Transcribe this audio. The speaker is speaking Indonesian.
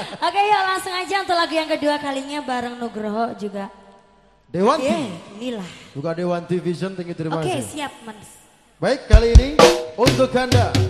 Oke yuk langsung aja untuk lagu yang kedua kalinya bareng Nugroho juga. Dewan Oke, inilah. Bukan Dewan Vision, tinggi terima Oke, kasih. siap, Mas. Baik, kali ini untuk Anda.